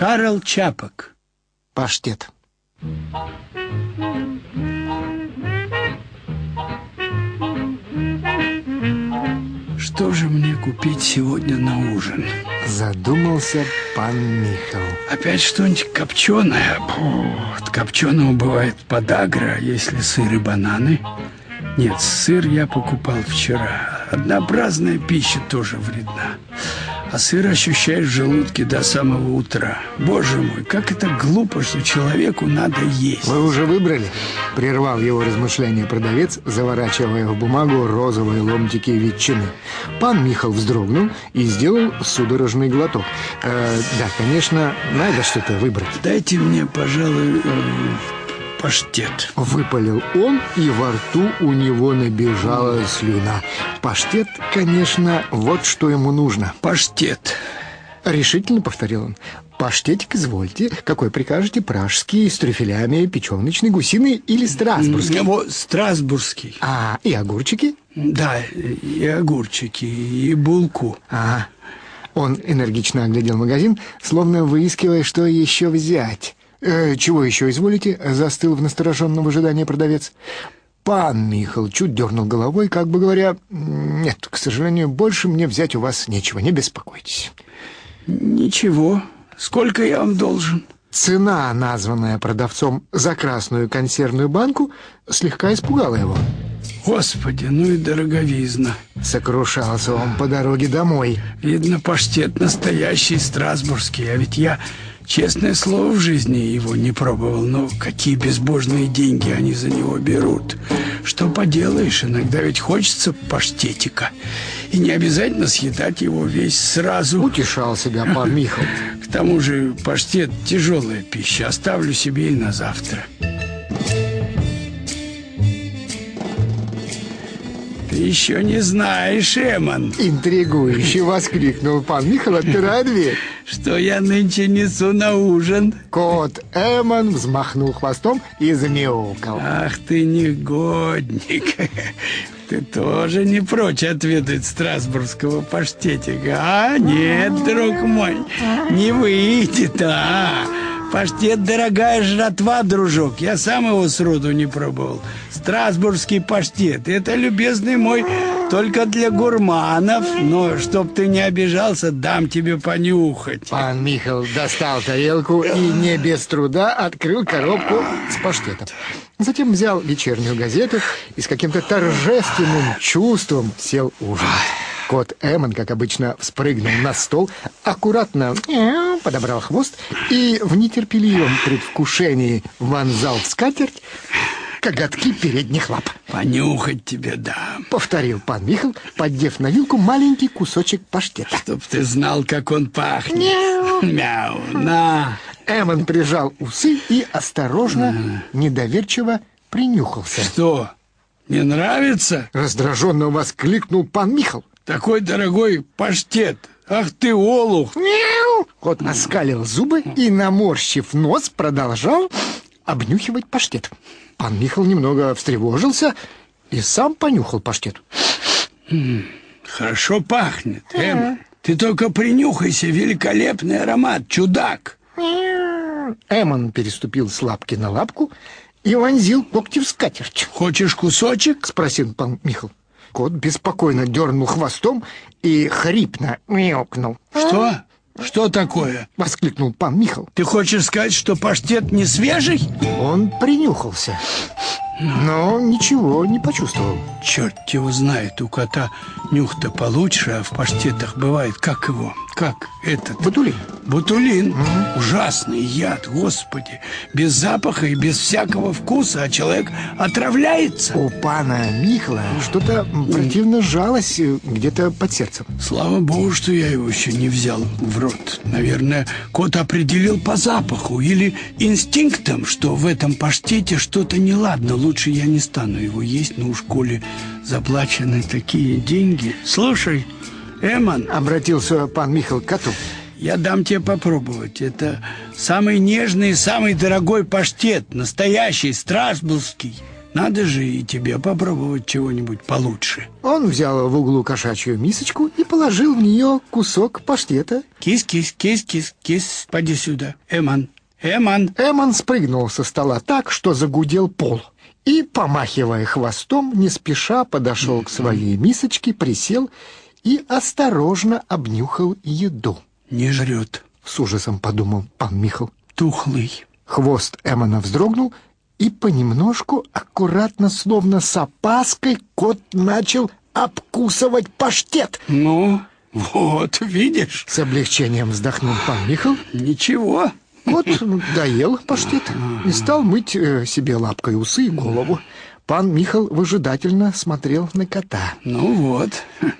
Карл Чапок. Паштет. Что же мне купить сегодня на ужин? Задумался пан Михал. Опять что-нибудь копченое? От копченого бывает подагра, если сыр и бананы. Нет, сыр я покупал вчера. Однообразная пища тоже вредна а сыр ощущаешь в желудке до самого утра. Боже мой, как это глупо, что человеку надо есть. Вы уже выбрали? Прервал его размышления продавец, заворачивая в бумагу розовые ломтики ветчины. Пан Михал вздрогнул и сделал судорожный глоток. Э, да, конечно, надо что-то выбрать. Дайте мне, пожалуй, э, паштет. Выпалил он, и во рту у него набежала слюна. Паштет, конечно, вот что ему нужно. Паштет. Решительно повторил он. Паштетик извольте. Какой прикажете? Пражский, с трюфелями, печеночный, гусиный или страсбургский? Вот, страсбургский. А, и огурчики? Да, и огурчики, и булку. А, он энергично оглядел магазин, словно выискивая, что еще взять. Э, «Чего еще изволите?» — застыл в настороженном ожидании продавец. Пан Михал чуть дернул головой, как бы говоря, «Нет, к сожалению, больше мне взять у вас нечего, не беспокойтесь». «Ничего. Сколько я вам должен?» Цена, названная продавцом за красную консервную банку, слегка испугала его. Господи, ну и дороговизна. Сокрушался он по дороге домой. Видно, паштет настоящий страсбургский, а ведь я Честное слово, в жизни его не пробовал, но какие безбожные деньги они за него берут. Что поделаешь, иногда ведь хочется паштетика. И не обязательно съедать его весь сразу. Утешал себя пан Михал. К тому же паштет – тяжелая пища, оставлю себе и на завтра. Еще не знаешь, Эмон. Интригующе воскликнул пан Михал, отпирая дверь. Что я нынче несу на ужин? Кот Эмон взмахнул хвостом и замяукал. Ах ты негодник. Ты тоже не прочь отведать страсбургского паштетика, а? Нет, друг мой, не выйдет, а? Паштет дорогая жратва, дружок. Я сам его сроду не пробовал. Страсбургский паштет. Это, любезный мой, только для гурманов. Но, чтоб ты не обижался, дам тебе понюхать. Пан Михаил достал тарелку и не без труда открыл коробку с паштетом. Затем взял вечернюю газету и с каким-то торжественным чувством сел ужинать. Кот Эммон, как обычно, вспрыгнул на стол, аккуратно подобрал хвост и в нетерпеливом предвкушении вонзал в скатерть коготки передних лап. Понюхать тебе дам. Повторил пан Михал, поддев на вилку маленький кусочек паштета. Чтоб ты знал, как он пахнет. Мяу. Мяу, на. Эммон прижал усы и осторожно, недоверчиво принюхался. Что, не нравится? Раздраженно воскликнул пан Михал. Такой дорогой паштет. Ах ты, олух! Мяу! Кот оскалил зубы и, наморщив нос, продолжал обнюхивать паштет. Пан Михал немного встревожился и сам понюхал паштет. Хорошо пахнет, Эм. Ты только принюхайся, великолепный аромат, чудак. Эмон переступил с лапки на лапку и вонзил когти в скатерть. Хочешь кусочек? Спросил пан Михал. Кот беспокойно дернул хвостом и хрипно мяукнул. Что? Что такое? Воскликнул пан Михал. Ты хочешь сказать, что паштет не свежий? Он принюхался, но ничего не почувствовал. Черт его знает, у кота нюх-то получше, а в паштетах бывает, как его, как этот... Бутулин. Бутулин. Угу. Ужасный яд, господи. Без запаха и без всякого вкуса, а человек отравляется. У пана Михла что-то противно жалось э, где-то под сердцем. Слава богу, что я его еще не взял в рот. Наверное, кот определил по запаху или инстинктом, что в этом паштете что-то неладно. Лучше я не стану его есть, но уж коли заплачены такие деньги. Слушай, Эмон, обратился пан Михал к коту. Я дам тебе попробовать. Это самый нежный и самый дорогой паштет, настоящий, страсбургский. Надо же и тебе попробовать чего-нибудь получше. Он взял в углу кошачью мисочку и положил в нее кусок паштета. Кис, кис, кис, кис, кис, поди сюда. Эман, Эман. Эмон спрыгнул со стола так, что загудел пол. И, помахивая хвостом, не спеша подошел к своей мисочке, присел и осторожно обнюхал еду. Не жрет. С ужасом подумал пан Михал. Тухлый. Хвост Эмона вздрогнул, и понемножку, аккуратно, словно с опаской, кот начал обкусывать паштет. Ну, вот, видишь? С облегчением вздохнул пан Михал. Ничего. Кот доел паштет и стал мыть э, себе лапкой усы и голову. Пан Михал выжидательно смотрел на кота. Ну вот,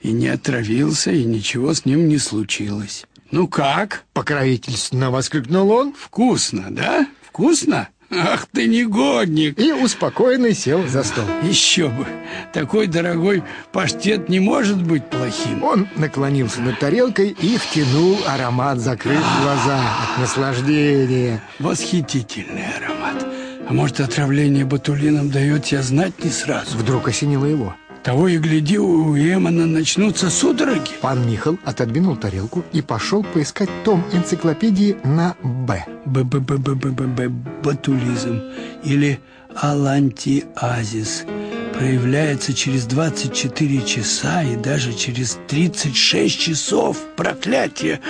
и не отравился, и ничего с ним не случилось. Ну как? Покровительственно воскликнул он. Вкусно, да? Вкусно? Ах ты негодник! И успокоенный сел за стол. Еще бы! Такой дорогой паштет не может быть плохим. Он наклонился над тарелкой и втянул аромат, закрыв глаза от наслаждения. Восхитительный аромат. А может, отравление ботулином дает себя знать не сразу? Вдруг осенило его. Того и гляди, у Эмона начнутся судороги. Пан Михал отодвинул тарелку и пошел поискать том энциклопедии на «Б». Б-б-б-б-б-б ботулизм или алантиазис проявляется через 24 часа и даже через 36 часов. Проклятие!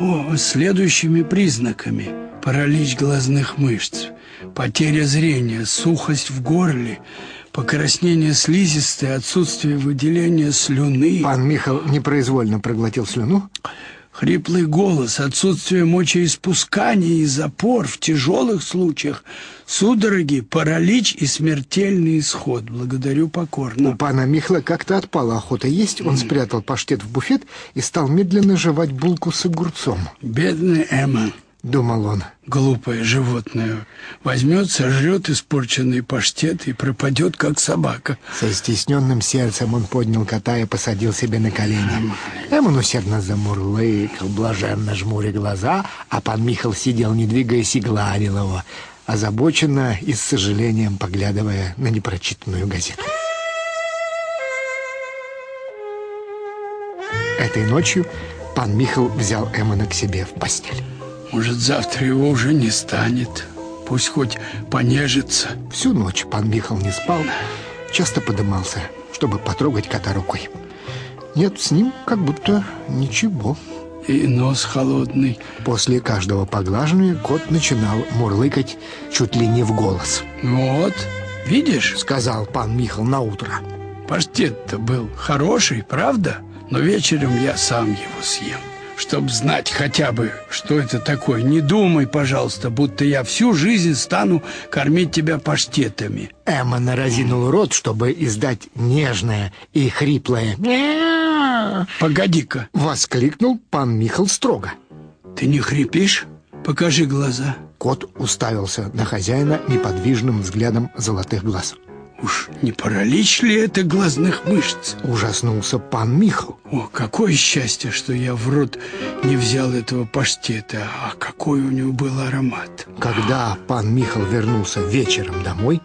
О, следующими признаками. Паралич глазных мышц, потеря зрения, сухость в горле, покраснение слизистой, отсутствие выделения слюны. Пан Михал непроизвольно проглотил слюну. Хриплый голос, отсутствие мочеиспускания и запор в тяжелых случаях, судороги, паралич и смертельный исход. Благодарю покорно. У пана Михла как-то отпала охота есть. Он спрятал паштет в буфет и стал медленно жевать булку с огурцом. Бедный Эмма. — думал он. Глупое животное. Возьмет, сожрет испорченный паштет и пропадет, как собака. Со стесненным сердцем он поднял кота и посадил себе на колени. Эмон усердно замурлыкал, блаженно жмуря глаза, а пан Михал сидел, не двигаясь, и гладил его, озабоченно и с сожалением поглядывая на непрочитанную газету. Этой ночью пан Михал взял Эмона к себе в постель. Может, завтра его уже не станет. Пусть хоть понежится. Всю ночь пан Михал не спал, часто подымался, чтобы потрогать кота рукой. Нет, с ним как будто ничего. И нос холодный. После каждого поглаживания кот начинал мурлыкать чуть ли не в голос. Вот, видишь, сказал пан Михал на утро. Паштет-то был хороший, правда? Но вечером я сам его съем чтобы знать хотя бы, что это такое. Не думай, пожалуйста, будто я всю жизнь стану кормить тебя паштетами. Эмма наразинул рот, чтобы издать нежное и хриплое. «Погоди-ка!» — воскликнул пан Михал строго. «Ты не хрипишь? Покажи глаза!» Кот уставился на хозяина неподвижным взглядом золотых глаз. Уж не паралич ли это глазных мышц? Ужаснулся пан Михал. О, какое счастье, что я в рот не взял этого паштета, а какой у него был аромат. Когда пан Михал вернулся вечером домой,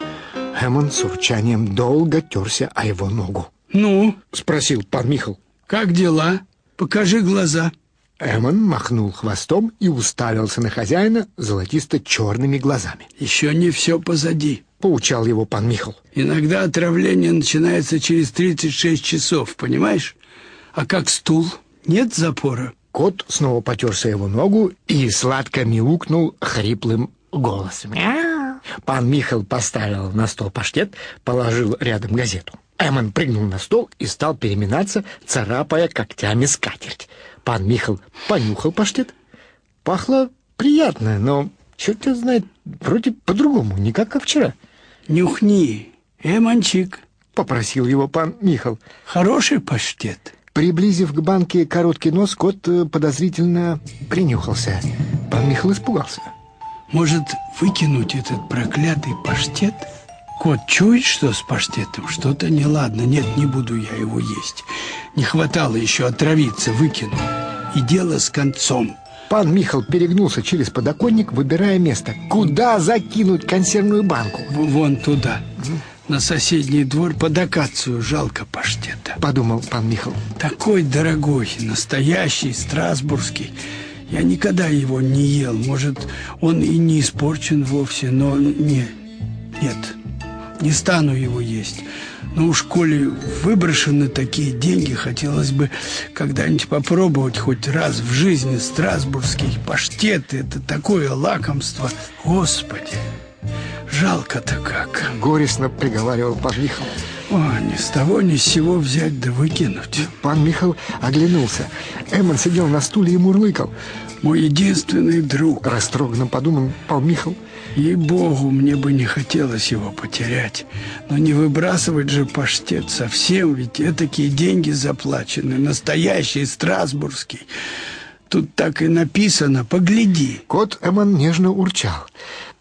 Эмон с урчанием долго терся о его ногу. «Ну?» — спросил пан Михал. «Как дела? Покажи глаза». Эмон махнул хвостом и уставился на хозяина золотисто-черными глазами. «Еще не все позади», — поучал его пан Михал. «Иногда отравление начинается через 36 часов, понимаешь? А как стул? Нет запора?» Кот снова потерся его ногу и сладко мяукнул хриплым голосом. Пан Михал поставил на стол паштет, положил рядом газету. Эмон прыгнул на стол и стал переминаться, царапая когтями скатерть. Пан Михал понюхал паштет. Пахло приятно, но, черт его знает, вроде по-другому, не как вчера. «Нюхни, Эмончик», — попросил его пан Михал. «Хороший паштет». Приблизив к банке короткий нос, кот э, подозрительно принюхался. Пан Михал испугался. «Может, выкинуть этот проклятый паштет?» Кот чует, что с паштетом что-то неладно. Нет, не буду я его есть. Не хватало еще отравиться, выкину. И дело с концом. Пан Михал перегнулся через подоконник, выбирая место. Куда закинуть консервную банку? Вон туда. На соседний двор под акацию жалко паштета. Подумал пан Михал. Такой дорогой, настоящий, страсбургский. Я никогда его не ел. Может, он и не испорчен вовсе, но не, нет, не стану его есть. Но уж коли выброшены такие деньги, хотелось бы когда-нибудь попробовать хоть раз в жизни страсбургский паштет. Это такое лакомство. Господи, жалко-то как. Горестно приговаривал пан Михал. О, ни с того ни с сего взять да выкинуть. Пан Михал оглянулся. Эммон сидел на стуле и мурлыкал. Мой единственный друг. Растроганно подумал пан Михал. Ей-богу, мне бы не хотелось его потерять. Но не выбрасывать же паштет совсем, ведь такие деньги заплачены, настоящий, страсбургский. Тут так и написано, погляди. Кот Эмон нежно урчал.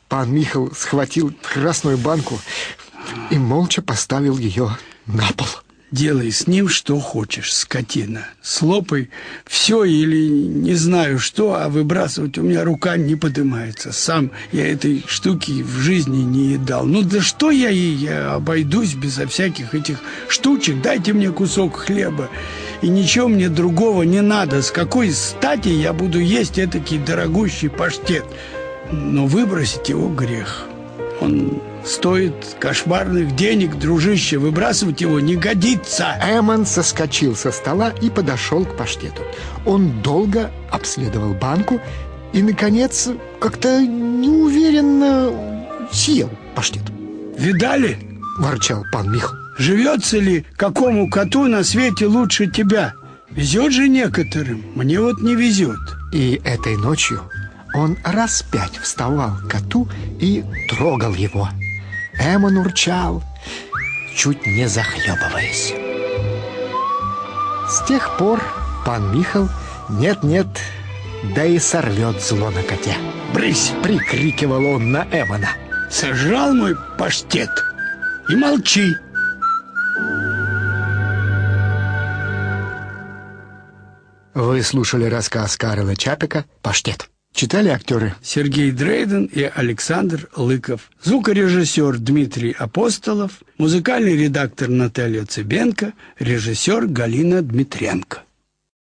Пан Михал схватил красную банку и молча поставил ее на пол. Делай с ним что хочешь, скотина. Слопай все или не знаю что, а выбрасывать у меня рука не поднимается. Сам я этой штуки в жизни не едал. Ну да что я ей, я обойдусь безо всяких этих штучек. Дайте мне кусок хлеба. И ничего мне другого не надо. С какой стати я буду есть этакий дорогущий паштет? Но выбросить его грех. Он стоит кошмарных денег, дружище. Выбрасывать его не годится. Эммон соскочил со стола и подошел к паштету. Он долго обследовал банку и, наконец, как-то неуверенно съел паштет. Видали? Ворчал пан Михал. Живется ли какому коту на свете лучше тебя? Везет же некоторым. Мне вот не везет. И этой ночью он раз пять вставал к коту и трогал его. Эмон урчал, чуть не захлебываясь. С тех пор пан Михал нет-нет, да и сорвет зло на коте. «Брысь!» — прикрикивал он на Эмона. «Сожрал мой паштет и молчи!» Вы слушали рассказ Карла Чапика «Паштет». Читали актеры? Сергей Дрейден и Александр Лыков, звукорежиссер Дмитрий Апостолов, музыкальный редактор Наталья Цыбенко, режиссер Галина Дмитренко.